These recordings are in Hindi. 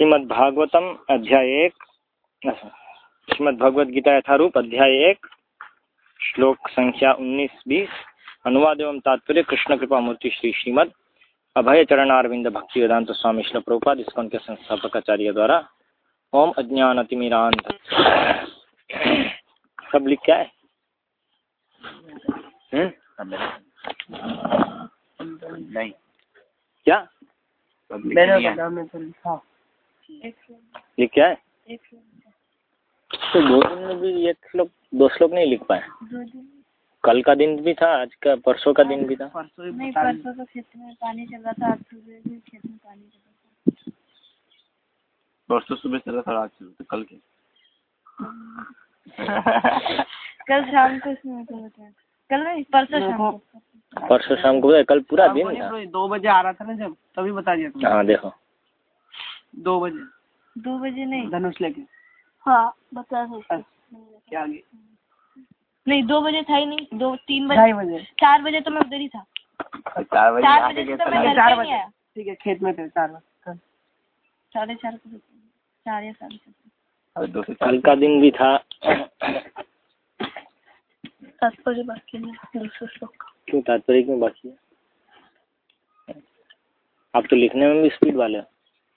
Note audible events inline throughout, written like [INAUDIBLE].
श्रीमद् भागवतम अध्याय एक। श्रीमद् भगवद गीता यथारूप अध्याय एक। श्लोक संख्या उन्नीस बीस। अनुवाद एवं तात्पर्य कृष्ण कृपा मूर्ति श्री श्रीमद अभय चरणारविंद भक्ति वेदांत स्वामी श्री प्रभुपाद इसको उनके संस्थापक आचार्य द्वारा ओम अज्ञान अतिमीरांत सब लिख क्या है? हम्म? नहीं। क्या? सब लिख मेरे लिया। बता में तो लिखा लिख क्या है? तो दो दिन में भी एक श्लोक दो श्लोक नहीं लिख पाए। कल का दिन भी था आज का परसों का दिन भी था। परसों नहीं परसों तो खेत में पानी चल रहा था आज सुबह भी खेत में पानी चल रहा परसों सुबह चला था आज चलते कल के। [LAUGHS] कल शाम को इसमें तो कल नहीं परसों शाम को। परसों शाम को कल पूरा दिन था। दो बजे आ रहा था ना जब तभी बता दिया हाँ देखो। दो बजे। दो बजे नहीं। धनुष लेके। हाँ बता सकते क्या आगे? नहीं दो बजे था ही नहीं दो तीन बजे। ढाई बजे। चार बजे तो मैं उधर ही था। चार बजे चार बजे तो मैं चार बजे। ठीक है खेत में थे चार बजे। साढ़े चार को चार या साढ़े चार। दो से कल का दिन भी था। तात्पर्य बाकी नहीं दूसरे श्लोक का। क्यों तात्पर्य क्यों बाकी है? आप तो लिखने में भी स्पीड वाले हो।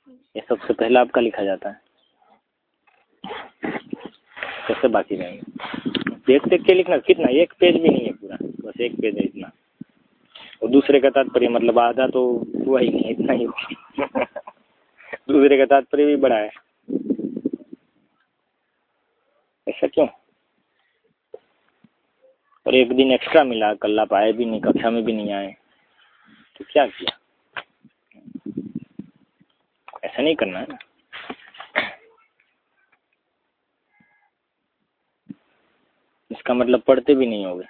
ये सबसे पहला आपका लिखा जाता है। कैसे बाकी रहेंगे। देख देख के लिखना, कितना, एक पेज भी नहीं है पूरा, बस एक पेज है इतना। और दूसरे का तात्पर्य मतलब आधा तो हुआ ही नहीं, इतना ही हुआ। [LAUGHS] दूसरे का तात्पर्य भी बड़ा है। ऐसा क्यों? और एक दिन एक्स्ट्रा मिला, कल आप आए भी नहीं, कक्षा में भी नहीं आए तो क्या किया? ऐसा नहीं करना है। इसका मतलब पढ़ते भी नहीं होगे।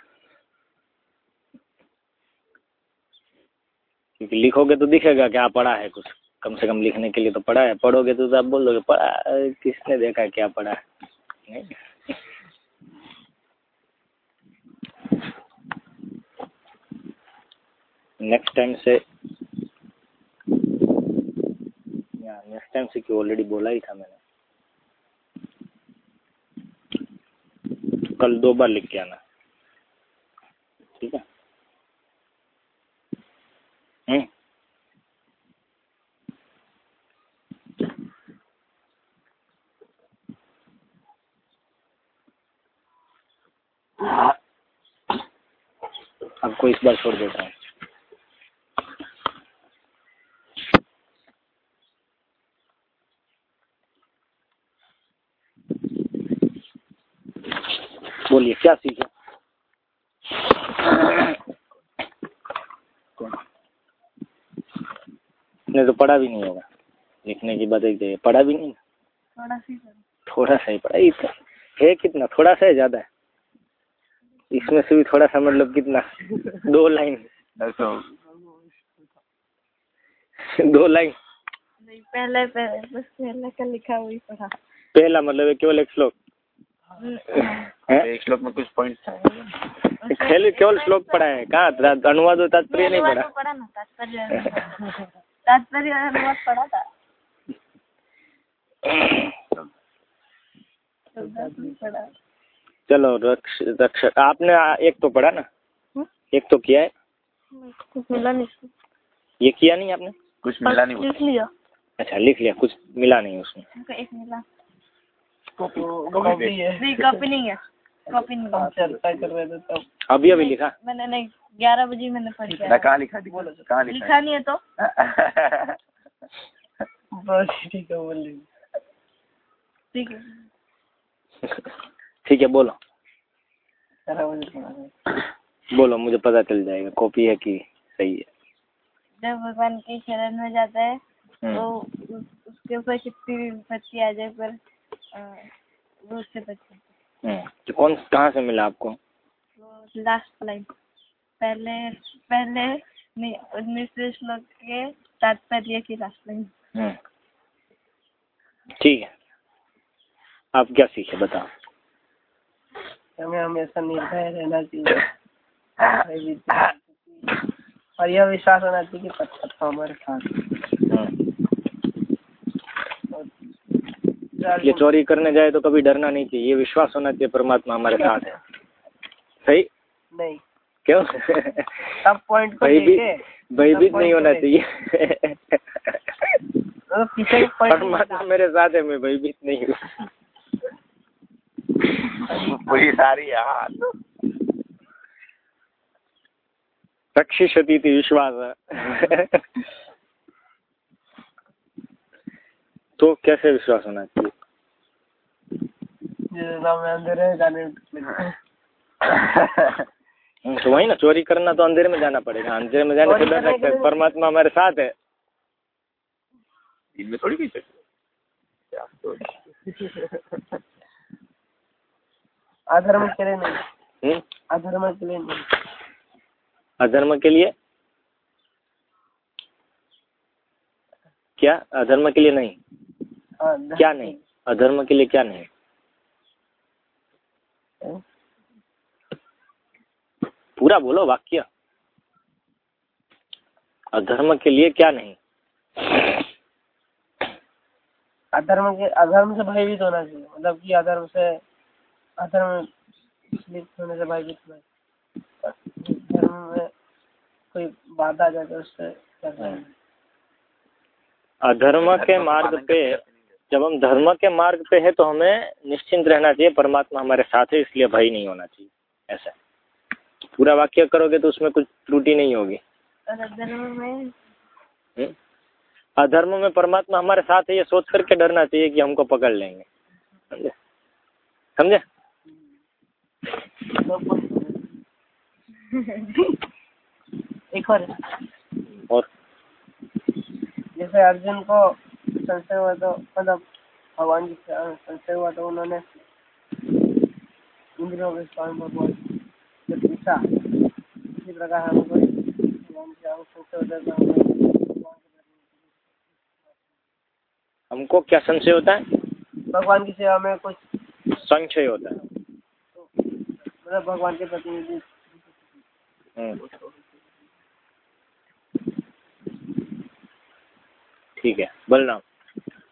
क्योंकि लिखोगे तो दिखेगा क्या पढ़ा है कुछ। कम से कम लिखने के लिए तो पढ़ा है। पढ़ोगे तो आप बोल दोगे पढ़ा किसने देखा क्या पढ़ा है? नहीं। नेक्स्ट टाइम से नेक्स्ट टाइम से क्यों ऑलरेडी बोला ही था मैंने। तो कल दो बार लिख के आना। ठीक है? हम्म। आपको इस बार छोड़ देता हूँ। क्या सीखे ने तो पढ़ा भी नहीं होगा। लिखने की बात एक जगह पढ़ा भी नहीं थोड़ा सी थोड़ा सा ही पढ़ा। तो है कितना? थोड़ा सा है ज़्यादा? है इसमें से भी थोड़ा सा मतलब कितना? दो लाइन। दो लाइन। नहीं पहले पहले बस पहले का लिखा वही पढ़ा। पहला मतलब केवल एक श्लोक। श्लोक में कुछ पॉइंट था केवल केवल श्लोक पढ़ा है कहाँ? अनुवाद और तात्पर्य नहीं पढ़ा? पढ़ा ना तात्पर्य तात्पर्य अनुवाद पढ़ा था? चलो रक्ष रक्षक आपने एक तो पढ़ा ना? हम्म? एक तो किया है? कुछ मिला नहीं ये किया नहीं आपने? कुछ मिला नहीं लिख लिया। अच्छा लिख लिया कुछ मिला नहीं उसमें। एक मिला। अभी अभी लिखा। मैंने नहीं ग्यारह बजे मैंने पढ़ कहाँ लिखा दिखा कहाँ लिखा लिखा नहीं है तो। बस ठीक है बोल ठीक है। ठीक है बोलो। बोलो मुझे पता चल जाएगा कॉपी है कि सही है। जब भगवान के शरण में जाता है हम्म। तो उसके ऊपर कितनी विपत्ति आ जाए पर अ, वो उससे बच जाता है। हम्म, तो कौन कहाँ से मिला आपको? लास्ट लाइन पहले पहले नि- उन्नीसवें श्लोक के तात्पर्य की लास्ट लाइन हम्म, ठीक है। आप क्या सीखे बताओ। हमें हमेशा निर्भय रहना चाहिए। और यह विश्वास होना चाहिए कि पत्थर तो हमारे साथ। ये चोरी करने जाए तो कभी डरना नहीं चाहिए ये विश्वास होना चाहिए परमात्मा हमारे साथ है। सही? नहीं। क्यों? सब पॉइंट को भयभीत भयभीत नहीं होना चाहिए। के परमात्मा मेरे साथ है मैं भयभीत नहीं हूँ। पूरी सारी इति विश्वास तो कैसे विश्वास होना चाहिए जिस नाम में अंधेरे में जाने हम्म, तो वही ना चोरी करना तो अंधेरे में जाना पड़ेगा। अंधेरे में जाने से डर लगता के है लिए- परमात्मा हमारे साथ है। इनमें थोड़ी है। तो- अधर्म के लिए नहीं। हम्म? अधर्म के लिए नहीं। अधर्म के लिए? क्या? अधर्म के लिए नहीं। हाँ, क्या नहीं? अधर्म के लिए क्या नहीं। पूरा बोलो वाक्य। अधर्म के लिए क्या नहीं? अधर्म के अधर्म से भयभीत होना चाहिए। मतलब कि अधर्म से अधर्म होने से भयभीत होना धर्म में कोई बाधा आ जाए तो उससे अधर्म के मार्ग पे जब हम धर्म के मार्ग पे है तो हमें निश्चिंत रहना चाहिए। परमात्मा हमारे साथ है इसलिए भय नहीं होना चाहिए। ऐसा पूरा वाक्य करोगे तो उसमें कुछ त्रुटि नहीं होगी। अधर्म में? हम्म? में परमात्मा हमारे साथ है ये सोच करके डरना चाहिए कि हमको पकड़ लेंगे। समझे? समझे? [LAUGHS] एक और। और? जैसे अर्जुन को संशय हुआ तो मतलब भगवान की से- संशय हुआ तो उन्होंने इंद्रियों के स्वामी भगवान से पूछा इसी प्रकार हमको हम है तो हमें भगवान के हमको क्या संशय होता है? भगवान की सेवा में कुछ संशय होता है। मतलब भगवान के प्रतिनिधि ठीक है बलराम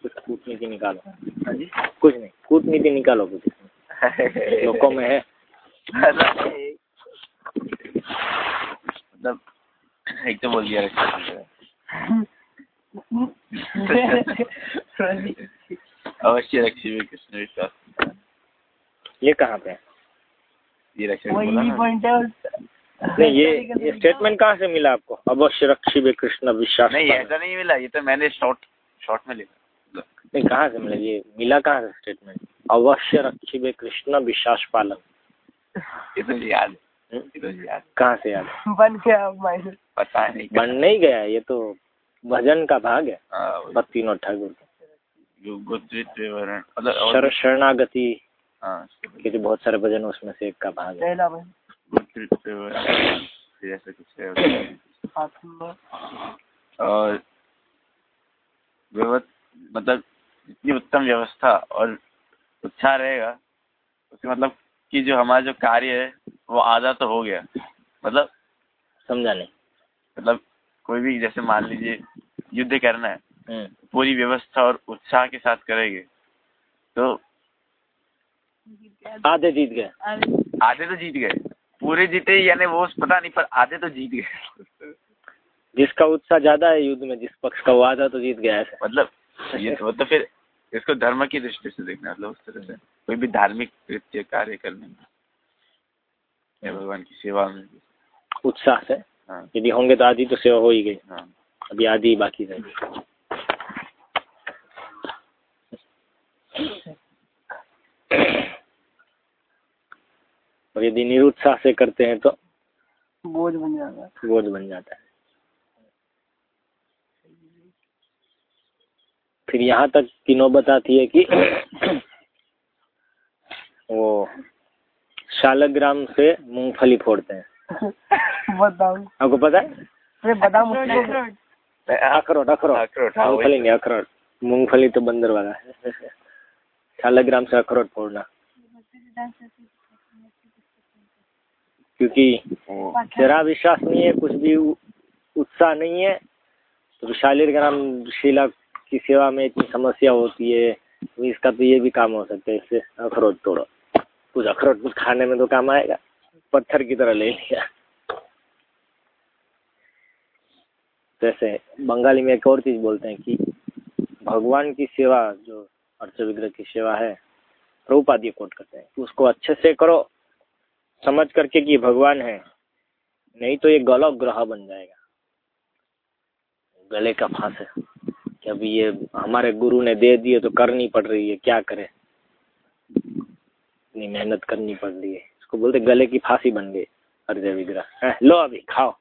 कुछ कूटनीति निकालो। हाँ जी। कुछ नहीं कूटनीति निकालो कुछ। [LAUGHS] लोगों में है। मतलब एक तो बोल दिया अवश्य रक्षी हुए कृष्ण विश्वास। ये कहाँ पे है? ये रक्षा नहीं ये ये स्टेटमेंट कहाँ से मिला आपको? अवश्य रक्षी कृष्ण विश्वास नहीं ऐसा नहीं मिला ये तो मैंने शॉर्ट शॉर्ट में लिखा। नहीं कहाँ से मिला? ये मिला कहाँ से स्टेटमेंट अवश्य रक्षी कृष्ण विश्वास पालन ये तो याद है। हम्म? तो याद। कहाँ से याद बन गया पता नहीं बन नहीं गया ये तो भजन का भाग है। हाँ। भक्तिनोद ठाकुर। मतलब शरणागति हाँ के जो बहुत सारे भजन उसमें से एक का भाग है। फिर ऐसा कुछ है और मतलब जितनी उत्तम व्यवस्था और उत्साह रहेगा उसके मतलब कि जो हमारा जो कार्य है वो आधा तो हो गया। मतलब समझा नहीं। मतलब कोई भी जैसे मान लीजिए युद्ध करना है हम्म, पूरी व्यवस्था और उत्साह के साथ करेंगे तो आधे जीत गए। आधे तो जीत गए। पूरे जीते यानी वो पता नहीं पर आधे तो जीत गए। जिसका उत्साह ज़्यादा है युद्ध में जिस पक्ष का वो आधा तो जीत गया ऐसा। मतलब ये वो तो फिर इसको धर्म की दृष्टि से देखना मतलब उस तरह से कोई भी धार्मिक कृत्य कार्य करने में या भगवान की सेवा में उत्साह से? हाँ। यदि होंगे तो आधी तो सेवा हो ही गई। हाँ। अभी आधी बाकी रहेगी और यदि निरुत्साह से करते हैं तो बोझ बन जाता है। बोझ बन जाता है। फिर यहाँ तक की नौबत आती है कि [COUGHS] वो शालग्राम से मूंगफली फोड़ते हैं। [LAUGHS] आपको पता है? अरे बादाम अखरोट अखरोट। अखरोट, हाँ, मूंगफली नहीं अखरोट। मूंगफली तो बंदर वाला है। [LAUGHS] शालग्राम से अखरोट फोड़ना। क्योंकि जरा विश्वास नहीं है कुछ भी उत्साह नहीं है तो शालिग्राम शिला की सेवा में इतनी समस्या होती है तो इसका तो ये भी काम हो सकता है इससे अखरोट तोड़ो। कुछ अखरोट कुछ खाने में तो काम आएगा पत्थर की तरह ले लिया। जैसे बंगाली में एक और चीज़ बोलते हैं कि भगवान की सेवा जो अर्च विग्रह की सेवा है प्रभुपाद ये कोट करते हैं उसको अच्छे से करो समझ करके कि भगवान है, नहीं तो ये गलत ग्रह बन जाएगा। गले का फांस है। कि अभी ये हमारे गुरु ने दे दिए तो करनी पड़ रही है, क्या करे? इतनी मेहनत करनी पड़ रही है। इसको बोलते गले की फांसी बन गई अर्जय विग्रह। लो अभी, खाओ।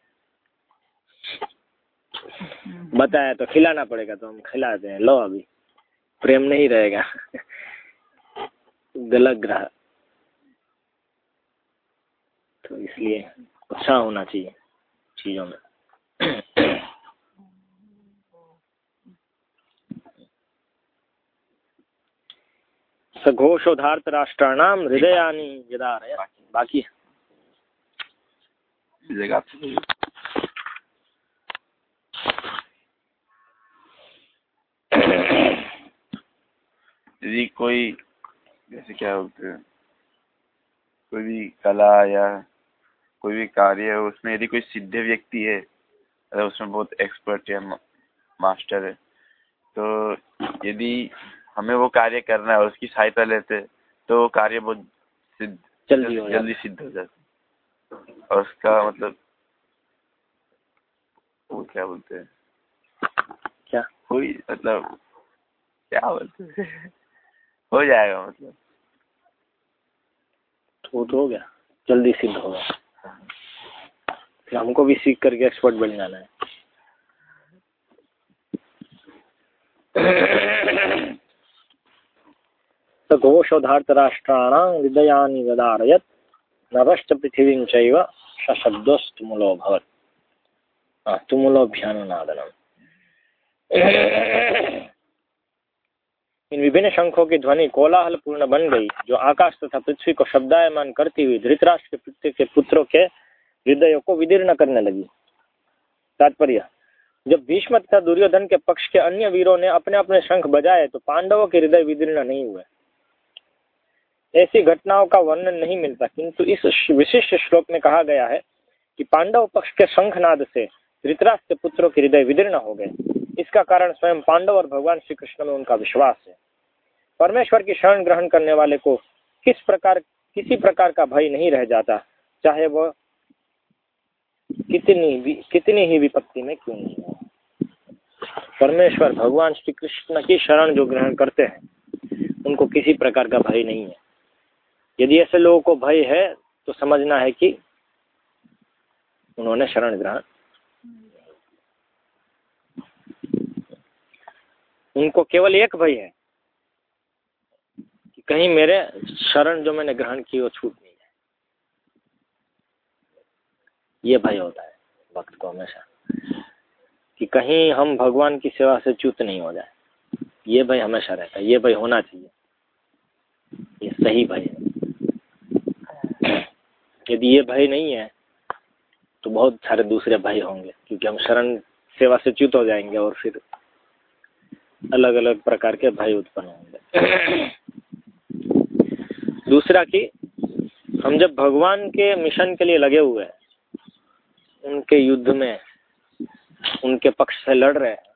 बताया तो खिलाना पड़ेगा तो हम खिलाते हैं लो अभी, प्रेम नहीं रहेगा। [LAUGHS] गलत ग्रह। तो इसलिए अच्छा होना चाहिए चीज़ों में। हृदयानी यदा बाकी यदि कोई, जैसे क्या बोलते हैं, कोई भी कला या कोई भी कार्य है उसमें यदि कोई सिद्ध व्यक्ति है अगर उसमें बहुत एक्सपर्ट है मास्टर है तो यदि हमें वो कार्य करना है उसकी सहायता लेते तो वो कार्य बहुत सिद्ध जल्दी जल्दी सिद्ध हो जाता और उसका मतलब वो क्या बोलते हैं? क्या? कोई मतलब क्या बोलते हैं? हो जाएगा मतलब। तो हो गया जल्दी सिद्ध होगा। फिर हमको भी सीख करके एक्सपर्ट बन जाना है। तो घोषोधार्तराष्ट्राणां हृदयानि व्यदारयत् नभश्च पृथिवीं चैव सशब्दस्तुमुलो भवत् तुमुलोभ्यानुनादनम् इन विभिन्न शंखों की ध्वनि कोलाहल पूर्ण बन गई, जो आकाश तथा पृथ्वी को शब्दायमान करती हुई धृतराष्ट्र के के पुत्रों के हृदयों को विदीर्ण करने लगी। तात्पर्य, जब भीष्म तथा दुर्योधन के पक्ष के अन्य वीरों ने अपने अपने शंख बजाए तो पांडवों के हृदय विदीर्ण नहीं हुए। ऐसी घटनाओं का वर्णन नहीं मिलता, किंतु इस विशिष्ट श्लोक में कहा गया है कि पांडव पक्ष के शंखनाद से धृतराष्ट्र के पुत्रों के हृदय विदीर्ण हो गए। इसका कारण स्वयं पांडव और भगवान श्री कृष्ण में उनका विश्वास है। परमेश्वर की शरण ग्रहण करने वाले को किस प्रकार, किसी प्रकार का भय नहीं रह जाता, चाहे वह कितनी भी, कितनी ही विपत्ति में क्यों नहीं हो। परमेश्वर भगवान श्री कृष्ण की शरण जो ग्रहण करते हैं, उनको किसी प्रकार का भय नहीं है। यदि ऐसे लोगों को भय है तो समझना है कि उन्होंने शरण ग्रहण उनको केवल एक भय है कि कहीं मेरे शरण जो मैंने ग्रहण की वो छूट नहीं जाए। ये भय होता है भक्त को हमेशा, कि कहीं हम भगवान की सेवा से च्युत नहीं हो जाए। ये भय हमेशा रहता है, ये भय होना चाहिए। ये सही भय है। यदि ये भय नहीं है तो बहुत सारे दूसरे भय होंगे, क्योंकि हम शरण सेवा से च्युत हो जाएँगे और फिर अलग अलग प्रकार के भय उत्पन्न होंगे। दूसरा कि हम जब भगवान के मिशन के लिए लगे हुए हैं, उनके युद्ध में, उनके पक्ष से लड़ रहे हैं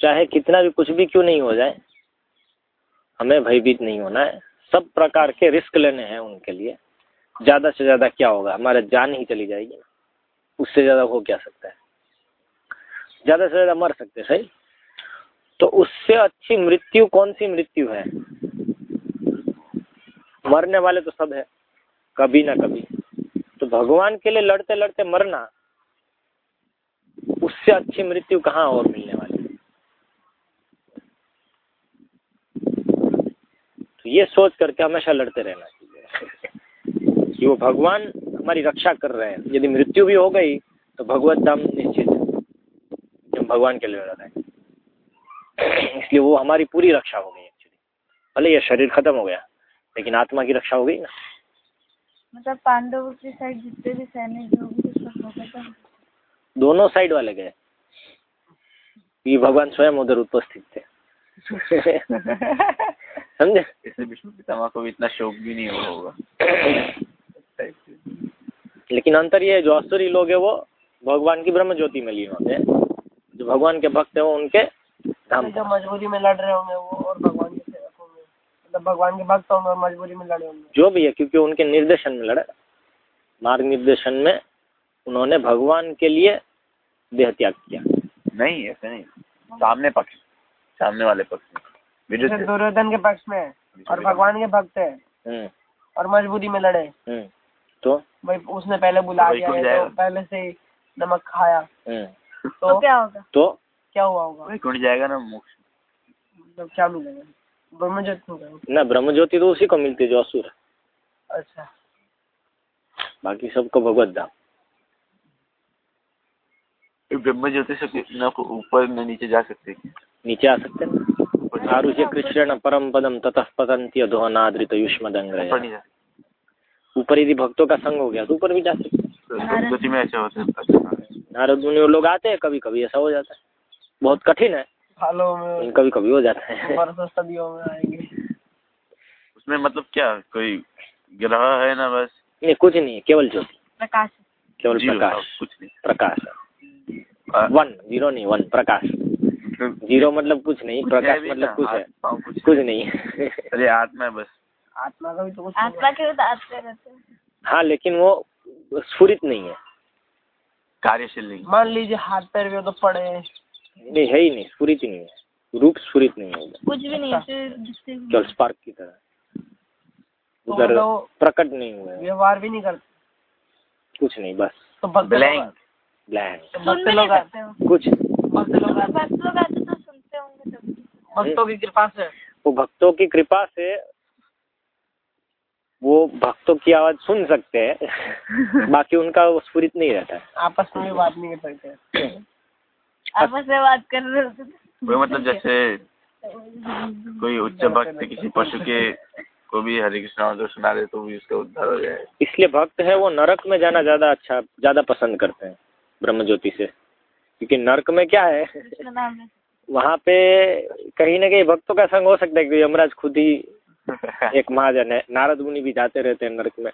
चाहे कितना भी कुछ भी क्यों नहीं हो जाए, हमें भयभीत नहीं होना है। सब प्रकार के रिस्क लेने हैं उनके लिए। ज़्यादा से ज़्यादा क्या होगा? हमारे जान ही चली जाएगी उससे ज़्यादा हो क्या सकता है? ज़्यादा से ज़्यादा मर सकते सही? तो उससे अच्छी मृत्यु कौन सी मृत्यु है? मरने वाले तो सब है, कभी ना कभी। तो भगवान के लिए लड़ते लड़ते मरना, उससे अच्छी मृत्यु कहाँ और मिलने वाली? है तो ये सोच करके हमेशा लड़ते रहना चाहिए कि वो भगवान हमारी रक्षा कर रहे हैं। यदि मृत्यु भी हो गई तो भगवत धाम निश्चित है हम भगवान के लिए लड़ रहे हैं। इसलिए वो हमारी पूरी रक्षा हो गई एक्चुअली भले ये शरीर खत्म हो गया लेकिन आत्मा की रक्षा हो गई ना। मतलब पांडवों की साइड जितने भी सैनिक जो भी सब हो गए थे दोनों साइड वाले गए। ये भगवान स्वयं उधर उपस्थित थे। [LAUGHS] समझे? विष्णु पितामह को भी इतना शौक भी नहीं हुआ होगा। लेकिन अंतर ये है जो असुरी लोग है वो भगवान की ब्रह्म ज्योति में लीन होते हैं। जो भगवान के भक्त है वो उनके जो मजबूरी में लड़ रहे होंगे वो और भगवान के सेवक होंगे। मतलब भगवान के भक्त होंगे और मजबूरी में लड़े होंगे। जो भी है क्योंकि उनके निर्देशन में लड़े। मार्ग निर्देशन में उन्होंने भगवान के लिए देह त्याग किया। नहीं ऐसे नहीं। सामने पक्ष। सामने वाले पक्ष में। दुर्योधन के पक्ष में और भगवान के भक्त है। हम्म, और मजबूरी में लड़े। हम्म, तो? भाई उसने पहले बुला दिया खुल तो पहले से नमक खाया। हम्म, तो तो क्या होगा? तो क्या हुआ होगा? वैकुंठ जाएगा ना मोक्ष मतलब क्या मिलेगा? ब्रह्म ज्योति होगा ना ब्रह्म ज्योति तो उसी को मिलती है जो असुर है। अच्छा। बाकी सबको भगवत धाम। ब्रह्म ज्योति से न को ऊपर न नीचे जा सकते नीचे आ सकते हैं। आरुष्य कृष्ण परम पदम ततः पतंती अधोनादृत युष्म ऊपर दंग यदि भक्तों का संग हो गया तो ऊपर भी जा सकते हैं। ब्रह्म ज्योति में ऐसा होता। नारद मुनि लोग आते हैं कभी कभी ऐसा हो जाता है। बहुत कठिन है। सालों में कभी कभी हो जाता है। बरसों सदियों में आएँगे। उसमें मतलब क्या कोई ग्रह है ना बस? नहीं कुछ नहीं है केवल ज्योति। प्रकाश। केवल प्रकाश। कुछ नहीं। प्रकाश। वन ज़ीरो नहीं वन प्रकाश। मतलब ज़ीरो मतलब कुछ नहीं कुछ है प्रकाश मतलब कुछ है। कुछ कुछ नहीं। अरे आत्मा है बस। आत्मा का भी तो आत्मा के तो हाँ। लेकिन वो स्फुरित नहीं है। कार्यशील नहीं मान लीजिए हाथ पैर भी तो पड़े। नहीं है ही नहीं स्फुरित ही नहीं है। रूप स्फुरित नहीं है कुछ भी नहीं। केवल स्पार्क की तरह। तो उधर मतलब प्रकट नहीं हुए। व्यवहार भी नहीं करते? कुछ नहीं बस। तो ब्लैंक तो भक्त लोग कुछ। भक्त लोग आते- तो सुनते होंगे भक्तों की कृपा से। वो भक्तों की कृपा से वो भक्तों की आवाज़ सुन सकते हैं। [LAUGHS] बाकी उनका वो स्फुरित नहीं रहता है। आपस में बात नहीं कर सकते। आपस में बात कर रहे होते थे। मतलब जैसे कोई उच्च भक्त किसी पशु के को भी हरे कृष्ण मंत्र सुना दे तो भी उसका उद्धार हो जाए। इसलिए भक्त है वो नरक में जाना ज़्यादा अच्छा ज़्यादा पसंद करते हैं ब्रह्म ज्योति से। क्योंकि नरक में क्या है वहाँ पे कहीं ना कहीं भक्तों का संग हो सकता है क्योंकि यमराज खुद ही [LAUGHS] एक महाजन है नारद मुनि भी जाते रहते हैं नरक में।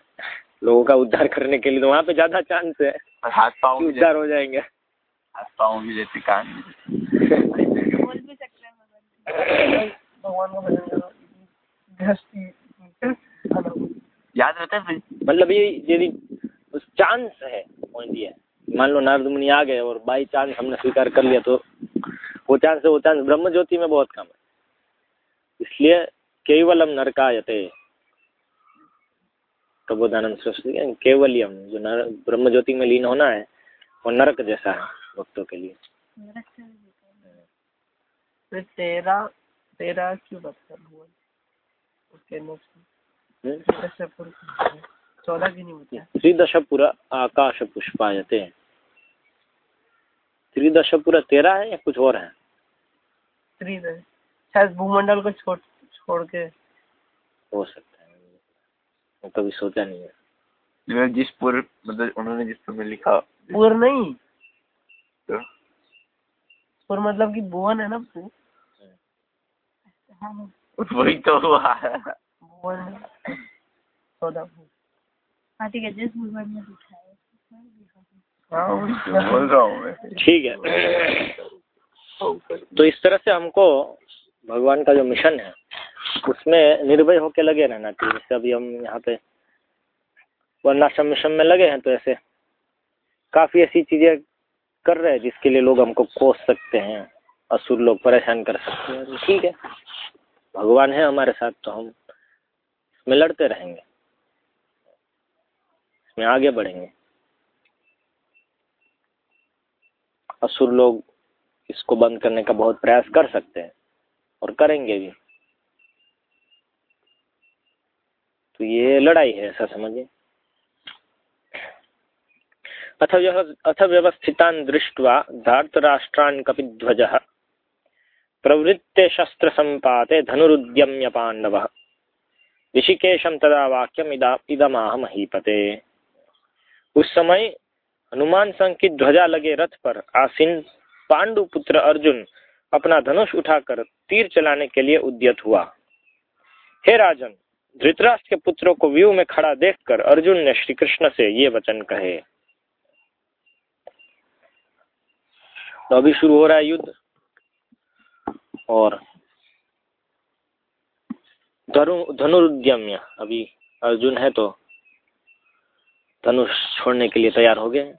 लोगों का उद्धार करने के लिए तो वहाँ पे ज़्यादा चांस है उद्धार हो जाएँगे। हाथ पाँव भी जैसे कान. बोल भी सकते हैं भगवान भगवान का भजन करो गृहस्थी याद रहता है मतलब ये यदि चांस है पॉइंट ये मान लो नारद मुनि आ गए और बाई चांस हमने स्वीकार कर लिया तो वो चांस है वो चांस ब्रह्म ज्योति में बहुत कम है। इसलिए केवलम नरकायते। प्रबोधानंद सरस्वती के केवलियम जो नर ब्रह्म ज्योति में लीन होना है वो नरक जैसा है। भक्तों के लिए। फिर तेरा तेरा क्यों बता भगवान उसके नेक्स्ट? चौदह की नहीं होती त्रिदशपुर आकाश पुष्पायते। त्रिदशपुर तेरह है या कुछ और है? शायद भूमंडल को छोड़ छोड़ के। हो सकता है। मैं कभी सोचा नहीं है। जिस पूर्व मतलब उन्होंने जिस पूर्व में लिखा। पूर नहीं। तो पूर मतलब कि भुवन है ना पूर वही तो हुआ। भुवन हाँ। ठीक है जिस भगवान में लिखा है हाँ। बोल रहा हूँ। मैं ठीक है। तो इस तरह से हमको भगवान का जो मिशन है उसमें निर्भय होके लगे रहना चाहिए। जैसे अभी हम यहाँ पे वर्णाश्रम मिशन में लगे हैं तो ऐसे काफ़ी ऐसी चीज़ें कर रहे हैं, जिसके लिए लोग हमको कोस सकते हैं, असुर लोग परेशान कर सकते हैं। ठीक है, भगवान है हमारे साथ तो हम इसमें लड़ते रहेंगे, इसमें आगे बढ़ेंगे। असुर लोग इसको बंद करने का बहुत प्रयास कर सकते हैं, और करेंगे भी। तो ये लड़ाई है, ऐसा समझिए। अथ व्यव- अथ व्यवस्थितान् दृष्ट्वा धार्तराष्ट्रान् कपिध्वजः। प्रवृत्ते शस्त्रसम्पाते धनुरुद्यम्य पाण्डवः ऋषिकेशं तदा वाक्यम इदा उस समय हनुमान संघ की ध्वजा लगे रथ पर आसीन पांडु पुत्र अर्जुन अपना धनुष उठाकर तीर चलाने के लिए उद्यत हुआ। हे राजन, धृतराष्ट्र के पुत्रों को व्यू में खड़ा देखकर अर्जुन ने श्री कृष्ण से ये वचन कहे। तो अभी शुरू हो रहा है युद्ध। और धनु धनुर्द्यम्य अभी अर्जुन है तो धनुष छोड़ने के लिए तैयार हो गए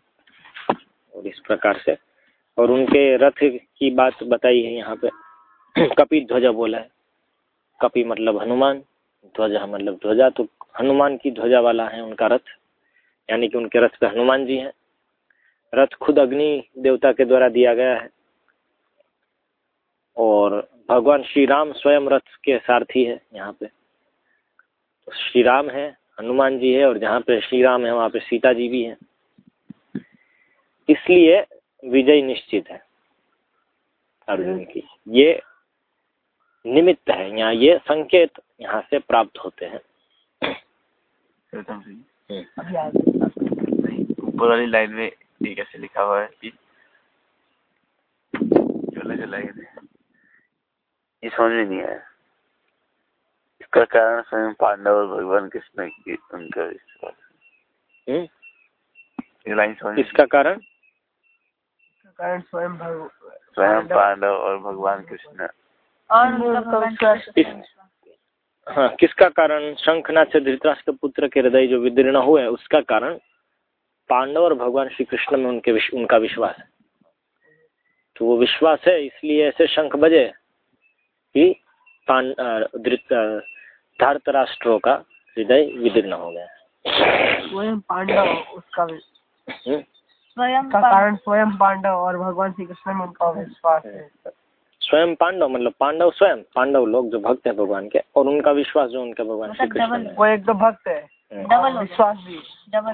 और इस प्रकार से, और उनके रथ की बात बताई है यहाँ पे। [CLEARS THROAT] कपि ध्वजा बोला है। कपि मतलब हनुमान, ध्वजा मतलब ध्वजा। तो हनुमान की ध्वजा वाला है उनका रथ। यानी कि उनके रथ पे हनुमान जी हैं। रथ खुद अग्नि देवता के द्वारा दिया गया है और भगवान श्री राम स्वयं रथ के सारथी है यहाँ पे तो श्री राम है हनुमान जी है और जहाँ पे श्री राम है वहाँ पे सीता जी भी है इसलिए विजय निश्चित है अर्जुन की ये निमित्त है यहाँ ये संकेत यहाँ से प्राप्त होते हैं हम्म। ऊपर वाली लाइन में ये कैसे लिखा हुआ है कि चला चलाएँगे ये समझ में नहीं आया इसका कारण स्वयं पांडव और भगवान कृष्ण की उनका विश्वास? ये लाइन समझ इसका कारण कारण स्वयं स्वयं पांडव और भगवान कृष्ण और। हाँ किसका कारण शंखनाथ से धृतराष्ट्र के पुत्र के हृदय जो विदीर्ण हुए उसका कारण पांडव और भगवान श्री कृष्ण में उनके विश, उनका विश्वास है तो वो विश्वास है इसलिए ऐसे शंख बजे कि पान धृतराष्ट्रों का हृदय विदीर्ण हो गया स्वयं पांडव उसका हम्म? स्वयं का कारण स्वयं पांडव और भगवान श्री कृष्ण में उनका विश्वास है स्वयं पांडव मतलब पांडव स्वयं पांडव लोग जो भक्त है भगवान के और उनका विश्वास जो उनके भगवान श्री मतलब कृष्ण में है। वो एक तो भक्त है। डबल विश्वास भी डबल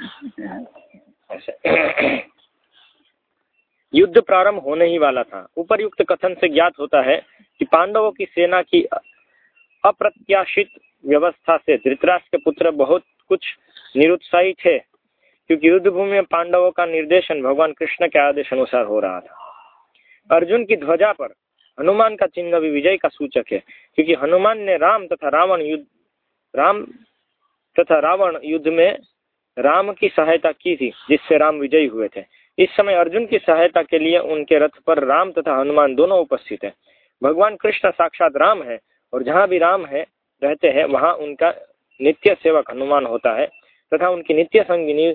हो युद्ध प्रारंभ होने ही वाला था। उपरयुक्त कथन से ज्ञात होता है कि पांडवों की सेना की अप्रत्याशित व्यवस्था से धृतराष्ट्र के पुत्र बहुत कुछ निरुत्साही थे, क्योंकि युद्ध भूमि में पांडवों का निर्देशन भगवान कृष्ण के आदेश अनुसार हो रहा था। अर्जुन की ध्वजा पर हनुमान का चिन्ह भी विजय का सूचक है, क्योंकि हनुमान ने राम तथा रावण युद्ध राम तथा रावण युद्ध में राम की सहायता की थी, जिससे राम विजयी हुए थे। इस समय अर्जुन की सहायता के लिए उनके रथ पर राम तथा हनुमान दोनों उपस्थित हैं। भगवान कृष्ण साक्षात राम है, और जहाँ भी राम है, रहते हैं, वहाँ उनका नित्य सेवक हनुमान होता है, तथा उनकी नित्य संगिनी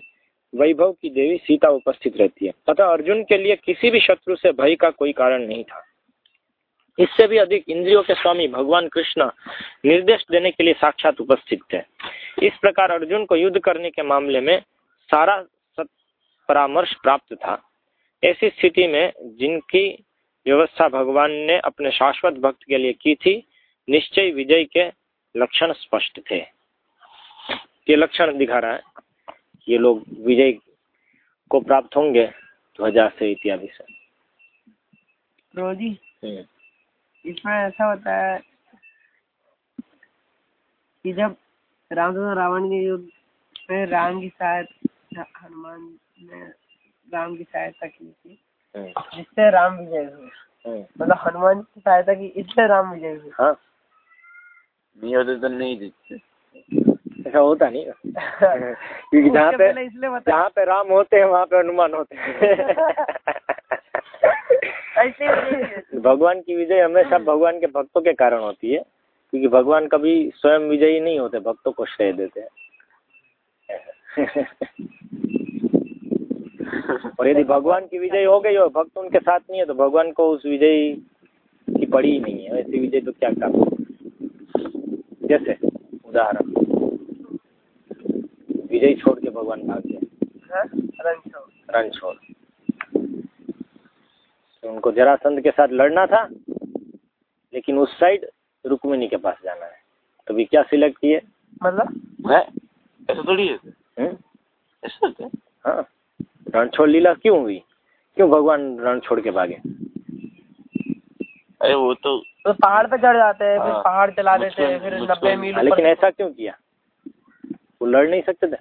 वैभव की देवी सीता उपस्थित रहती है। तथा अर्जुन के लिए किसी भी शत्रु से भय का कोई कारण नहीं था। इससे भी अधिक इंद्रियों के स्वामी भगवान कृष्ण निर्देश देने के लिए साक्षात उपस्थित थे। इस प्रकार अर्जुन को युद्ध करने के मामले में सारा सत परामर्श प्राप्त था। ऐसी स्थिति में जिनकी व्यवस्था भगवान ने अपने शाश्वत भक्त के लिए की थी निश्चय विजय के लक्षण स्पष्ट थे। ये लक्षण दिखा रहा है। ये लोग विजय को प्राप्त होंगे ध्वजा से इत्यादि से। रोजी इसमें ऐसा होता है कि जब राम तथा रावण के युद्ध में राम की सहायता हनुमान ने राम की सहायता की थी हम्म, जिससे राम विजय हुए। हम्म, मतलब हनुमान की सहायता की इससे राम विजय हुए। हाँ। नहीं होते तो नहीं जीतते ऐसा होता नहीं [LAUGHS] क्योंकि जहाँ पे जहाँ पे राम होते हैं वहाँ पे हनुमान होते हैं। [LAUGHS] ऐसे [LAUGHS] भगवान की विजय हमेशा भगवान के भक्तों के कारण होती है क्योंकि भगवान कभी स्वयं विजयी नहीं होते भक्तों को श्रेय देते हैं। [LAUGHS] और यदि भगवान की विजय हो गई हो भक्त उनके साथ नहीं है तो भगवान को उस विजय की पड़ी ही नहीं है। ऐसी विजय तो क्या काम जैसे उदाहरण। विजय छोड़ के भगवान भाग गए हाँ, रंग छोड़। तो उनको जरासंध के साथ लड़ना था लेकिन उस साइड रुक्मिणी के पास जाना है। तो भी क्या सिलेक्ट किए? मतलब? है? ऐसा थोड़ी है। हम्म? ऐसा होता है? हाँ। रण छोड़ लीला क्यों हुई? क्यों भगवान रण छोड़ के भागे? अरे वो तो तो पहाड़ पे चढ़ जाते हैं फिर हाँ, पहाड़ चला देते हैं फिर नब्बे मील हाँ, लेकिन ऐसा क्यों किया? वो लड़ नहीं सकते थे?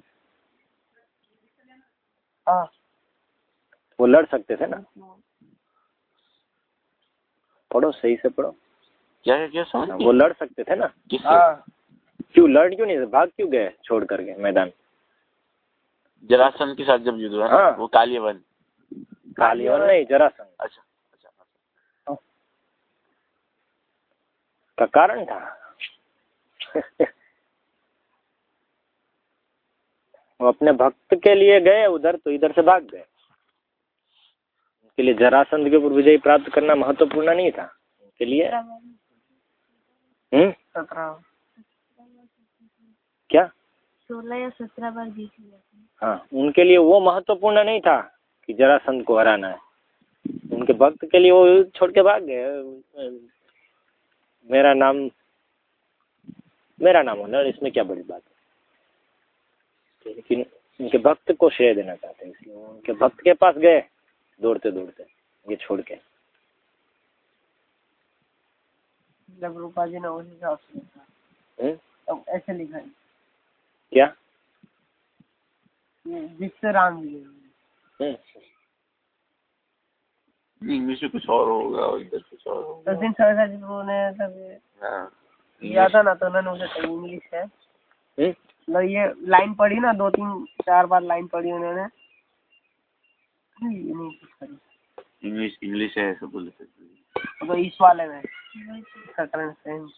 हाँ। वो लड़ सकते थे ना? पढ़ो सही से पढ़ो। क्या क्या क्या समझ वो लड़ सकते थे ना। हाँ। क्यों लड़ क्यों नहीं? भाग क्यों गए छोड़ करके मैदान? जरासंध के साथ जब युद्ध हुआ हाँ। वो कालियवन कालियवन नहीं जरासंध। अच्छा अच्छा। का कारण था? [LAUGHS] वो अपने भक्त के लिए गए उधर तो इधर से भाग गए। उनके लिए जरासंध के ऊपर विजय प्राप्त करना महत्वपूर्ण नहीं था उनके लिए? हम्म? क्या? सोलह या सत्रह बार जीत लिया हाँ उनके लिए वो महत्वपूर्ण नहीं था कि जरासंध को हराना है। उनके भक्त के लिए वो छोड़ के भाग गए। मेरा नाम मेरा नाम होना इसमें क्या बड़ी बात है? लेकिन उनके भक्त को श्रेय देना चाहते हैं इसलिए उनके भक्त के पास गए। दौड़ते दौड़ते ये छोड़ के। जब रूपा जी ने उस हिसाब से लिखा। हम्म? तब ऐसे लिखा है। क्या? ये जिससे राम जी हम्म? इंग्लिश में कुछ और होगा और इधर कुछ और होगा। दस दिन सरसा जी को ने तब ये हाँ किया ना तो उन्होंने उसे इंग्लिश है। हम्म? मतलब ये लाइन पढ़ी ना दो तीन चार बार लाइन पढ़ी उन्होंने। इंग्लिश इंग्लिश है ऐसा बोल सकते तो इस वाले में सेम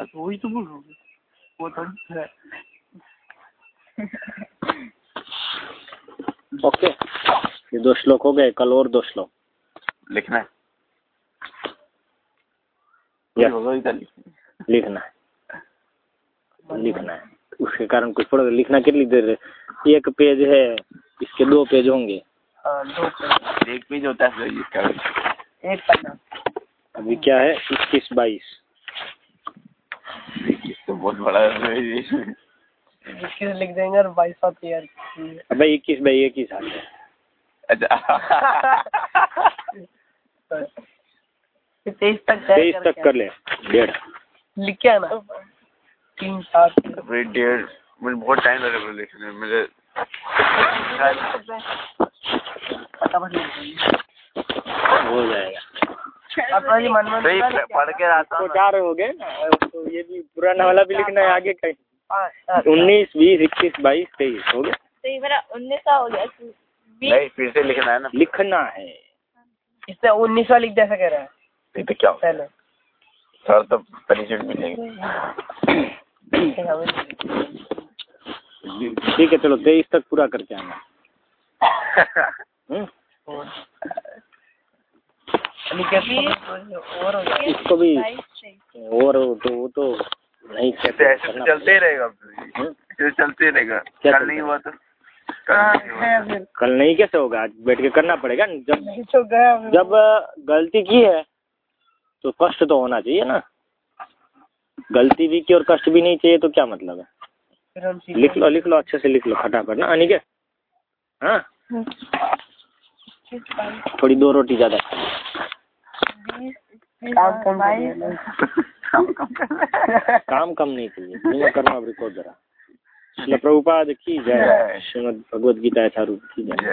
तो वही तो बोल रहा हूँ। वो तो है। ओके। ये दो श्लोक हो गए कल और दो श्लोक। लिखना है। लिखनी है। लिखना। है। लिखना है। उसके कारण कुछ पढ़ोगे लिखना कितनी देर एक पेज है। इसके दो पेज होंगे। हाँ दो पेज। एक पेज होता है सर इसका। एक पन्ना। अभी क्या है? इक्कीस बाईस। इक्कीस तो बहुत बड़ा है इक्कीस लिख देंगे और बाईस सौ तैयार कीजिए। अबे इक्कीस बाई इक्कीस आ गया अच्छा। [LAUGHS] तेईस तक तेईस तक कर ले डेढ़। लिख के आना। तीन सात। डेढ़। मुझे बहुत टाइम लगेगा लिखने में। मुझे फटाफट लिख देंगे हो जाएगा अपना जी मन में पढ़ के आता तो हूँ। चार हो गए तो ये भी पुराना वाला भी लिखना है आगे कहीं। उन्नीस बीस इक्कीस बाईस तेईस हो गया तो ये मेरा उन्नीस का हो गया नहीं फिर से लिखना है ना। लिखना है। इससे उन्नीसवा लिख जैसा कह रहा है। नहीं तो क्या पहले। सर तो पनिशमेंट मिलेगी। [CLEARS THROAT] [CLEARS THROAT] ठीक है चलो तेईस तक पूरा करके आना। हम्म? इसको भी और तो वो तो नहीं कहते ऐसे तो चलते रहेगा। हम्म? चलते रहेगा। कल नहीं हुआ तो कल नहीं कैसे होगा? आज बैठ के करना पड़ेगा जब नहीं तो गया फिर। जब गलती की है तो कष्ट तो होना चाहिए ना। गलती भी की और कष्ट भी नहीं चाहिए तो क्या मतलब है? फिर हम लिख लो लिख लो अच्छे से लिख लो फटाफट ना अनिके? हाँ? थोड़ी दो रोटी ज़्यादा। काम कम काम कम है। नहीं चाहिए करना अब रिकॉर्ड जरा। [LAUGHS] प्रभुपाद की जय। श्रीमद भगवद गीता यथारूप की जय.